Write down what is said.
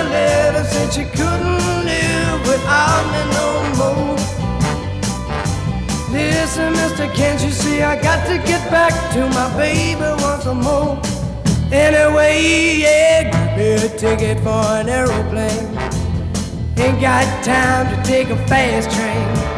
a letter, said she couldn't live without me no more. Listen, mister, can't you see I got to get back to my baby once more? Anyway, yeah, give me a ticket for an aeroplane. Ain't got time to take a fast train.